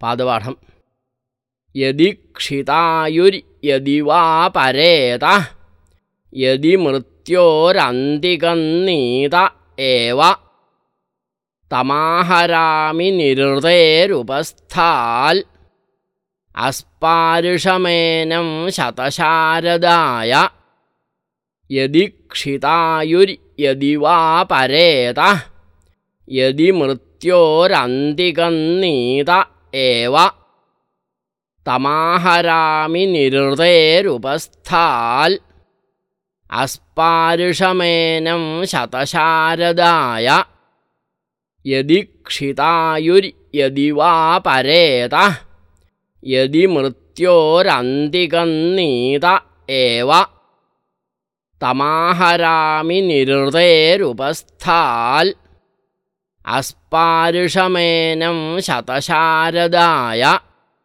പാദപാഠം. യതിക്ഷിതായുര്യതി വാ പരേത യതി മൃത്യോരന്തികന്നീത ഏവ തമാഹരാമി നിരുതേരുപസ്ഥാൽ അസ്പാരുഷമേനം ശതശാരദായ യതി ക്ഷിതായുര്യതി വാ പരേത യതി മൃത്യോരന്തികന്നീത एव तमाहरामि निरृतेरुपस्थाल् अस्पार्षमेनं शतशारदाय। यदि क्षितायुर्यदि वा परेत। यदि मृत्योरन्तिकन्नीत एव तमाहरामि निरृतेरुपस्थाल् अस्पार्षमेनं शतशारदाय